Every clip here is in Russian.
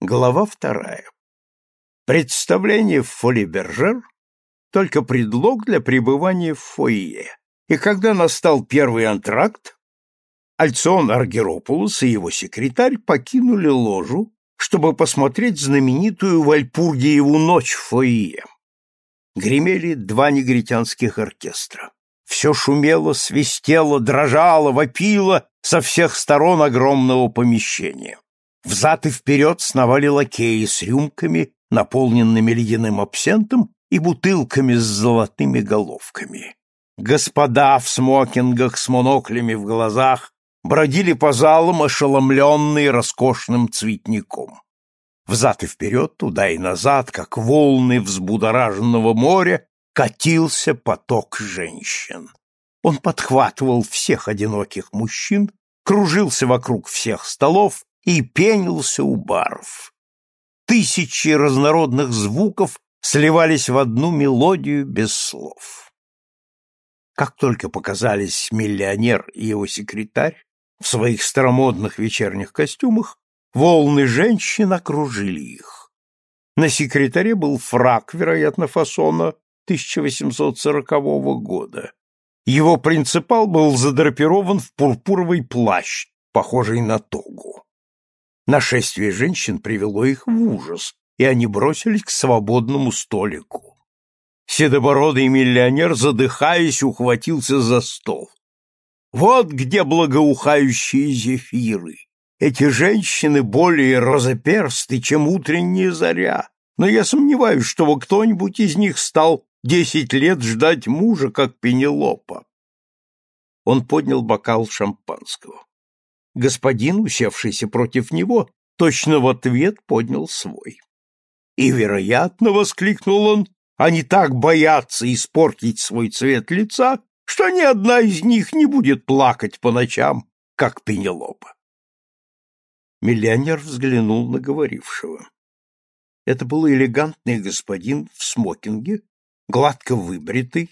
Глава вторая. Представление в фолибержер — только предлог для пребывания в фойе. И когда настал первый антракт, Альцион Аргеропулос и его секретарь покинули ложу, чтобы посмотреть знаменитую Вальпургиеву ночь в фойе. Гремели два негритянских оркестра. Все шумело, свистело, дрожало, вопило со всех сторон огромного помещения. Взад и вперед сновали лакеи с рюмками, наполненными ледяным абсентом и бутылками с золотыми головками. Господа в смокингах с моноклями в глазах бродили по залам, ошеломленные роскошным цветником. Взад и вперед, туда и назад, как волны взбудораженного моря, катился поток женщин. Он подхватывал всех одиноких мужчин, кружился вокруг всех столов и пенился у баров. Тысячи разнородных звуков сливались в одну мелодию без слов. Как только показались миллионер и его секретарь в своих старомодных вечерних костюмах, волны женщин окружили их. На секретаре был фрак, вероятно, фасона 1840 года. Его принципал был задрапирован в пурпуровый плащ, похожий на тогу. Нашествие женщин привело их в ужас, и они бросились к свободному столику. Седобородый миллионер, задыхаясь, ухватился за стол. Вот где благоухающие зефиры. Эти женщины более розоперсты, чем утренняя заря, но я сомневаюсь, чтобы кто-нибудь из них стал десять лет ждать мужа, как Пенелопа. Он поднял бокал шампанского. Господин, усевшийся против него, точно в ответ поднял свой. И, вероятно, — воскликнул он, — они так боятся испортить свой цвет лица, что ни одна из них не будет плакать по ночам, как Пенелопа. Миллионер взглянул на говорившего. Это был элегантный господин в смокинге, гладко выбритый,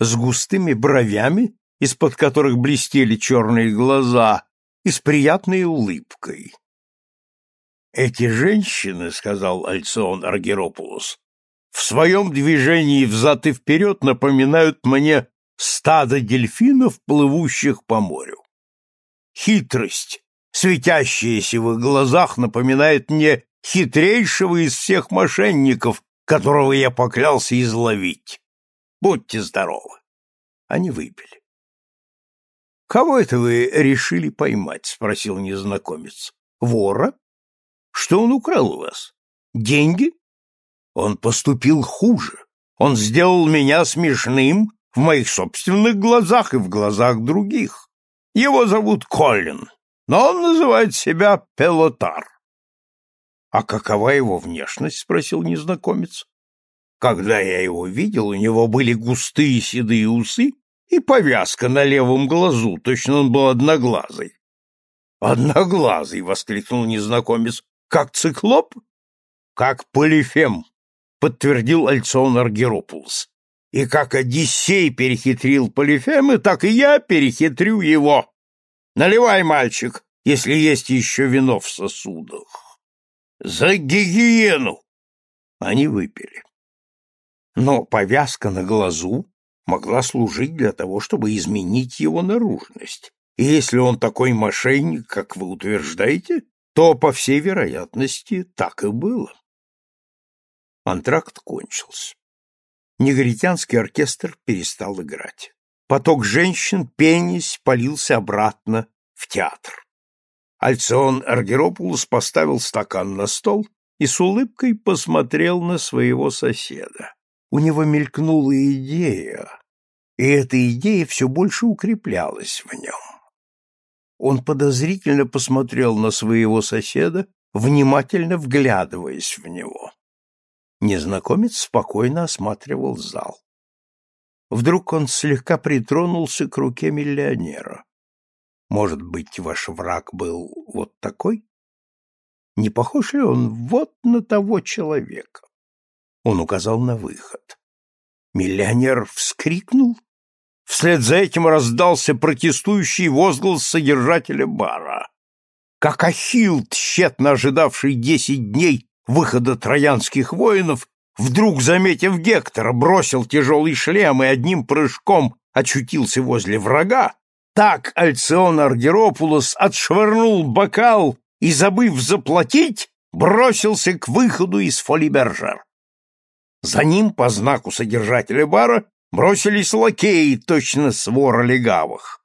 с густыми бровями, из-под которых блестели черные глаза, и с приятной улыбкой. «Эти женщины, — сказал Альцион Аргеропулос, — в своем движении взад и вперед напоминают мне стадо дельфинов, плывущих по морю. Хитрость, светящаяся в их глазах, напоминает мне хитрейшего из всех мошенников, которого я поклялся изловить. Будьте здоровы. Они выпили. Кого это вы решили поймать? спросил незнакомец. Вора? Что он украл у вас? Деньги? Он поступил хуже. Он сделал меня смешным в моих собственных глазах и в глазах других. Его зовут Коллин, но он называет себя Пелотар. А какова его внешность? спросил незнакомец. Когда я его видел, у него были густые седые усы и повязка на левом глазу, точно он был одноглазый. Одноглазый, воскликнул незнакомец. Как циклоп? Как полифем, подтвердил Альцион Аргеропулос. И как Одиссей перехитрил Полифемы, так и я перехитрю его. Наливай, мальчик, если есть еще вино в сосудах. За гигиену! Они выпили. Но повязка на глазу могла служить для того, чтобы изменить его наружность. И если он такой мошенник, как вы утверждаете, то, по всей вероятности, так и было. Антракт кончился. Негритянский оркестр перестал играть. Поток женщин, пенясь, полился обратно в театр. Альцион Аргеропулос поставил стакан на стол и с улыбкой посмотрел на своего соседа. У него мелькнула идея, и эта идея все больше укреплялась в нем. Он подозрительно посмотрел на своего соседа, внимательно вглядываясь в него. Незнакомец спокойно осматривал зал. Вдруг он слегка притронулся к руке миллионера. Может быть, ваш враг был вот такой? Не похож ли он вот на того человека? Он указал на выход. Миллионер вскрикнул. Вслед за этим раздался протестующий возглас содержателя бара. как Ахилл, тщетно ожидавший десять дней выхода троянских воинов, вдруг, заметив Гектора, бросил тяжелый шлем и одним прыжком очутился возле врага, так Альцион Аргеропулос отшвырнул бокал и, забыв заплатить, бросился к выходу из Фолибержер. За ним, по знаку содержателя бара, бросились лакеи, точно свора легавых.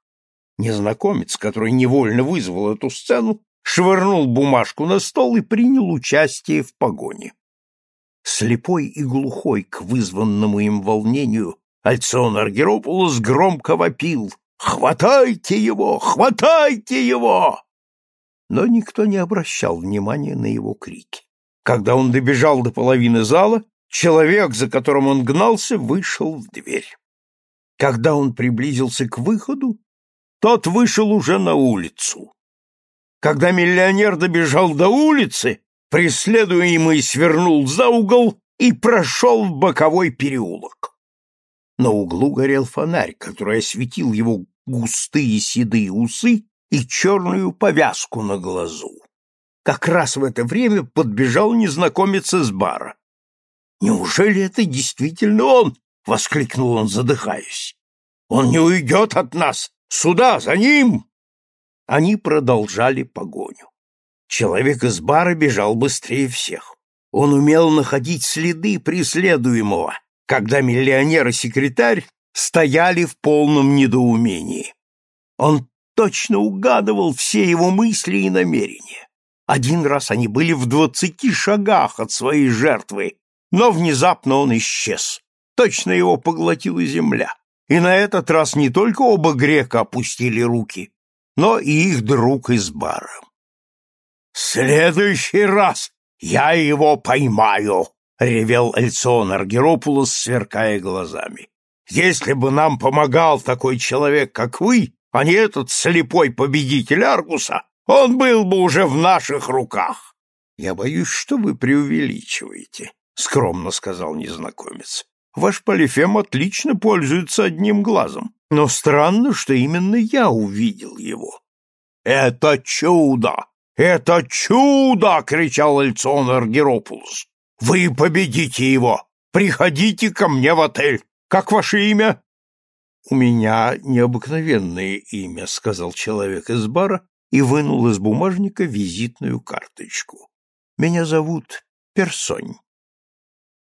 Незнакомец, который невольно вызвал эту сцену, швырнул бумажку на стол и принял участие в погоне. Слепой и глухой к вызванному им волнению Альцион Аргеропулос громко вопил «Хватайте его! Хватайте его!» Но никто не обращал внимания на его крики. Когда он добежал до половины зала, человек, за которым он гнался, вышел в дверь. Когда он приблизился к выходу, тот вышел уже на улицу. Когда миллионер добежал до улицы, преследуемый свернул за угол и прошел в боковой переулок. На углу горел фонарь, который осветил его густые седые усы и черную повязку на глазу. Как раз в это время подбежал незнакомец из бара. «Неужели это действительно он?» — воскликнул он, задыхаясь. «Он не уйдет от нас! Сюда, за ним!» Они продолжали погоню. Человек из бара бежал быстрее всех. Он умел находить следы преследуемого, когда миллионер и секретарь стояли в полном недоумении. Он точно угадывал все его мысли и намерения. Один раз они были в двадцати шагах от своей жертвы, но внезапно он исчез. Точно его поглотила земля. И на этот раз не только оба грека опустили руки, но и их друг из бара. «Следующий раз я его поймаю!» — ревел Эльцион Аргеропулос, сверкая глазами. Если бы нам помогал такой человек, как вы, а не этот слепой победитель Аргуса, он был бы уже в наших руках. Я боюсь, что вы преувеличиваете, скромно сказал незнакомец. Ваш Полифем отлично пользуется одним глазом, но странно, что именно я увидел его. Это чудо! Это чудо! кричал Эльцион Аргеропулос. Вы победите его! Приходите ко мне в отель! Как ваше имя? У меня необыкновенное имя, сказал человек из бара и вынул из бумажника визитную карточку. Меня зовут Персонь.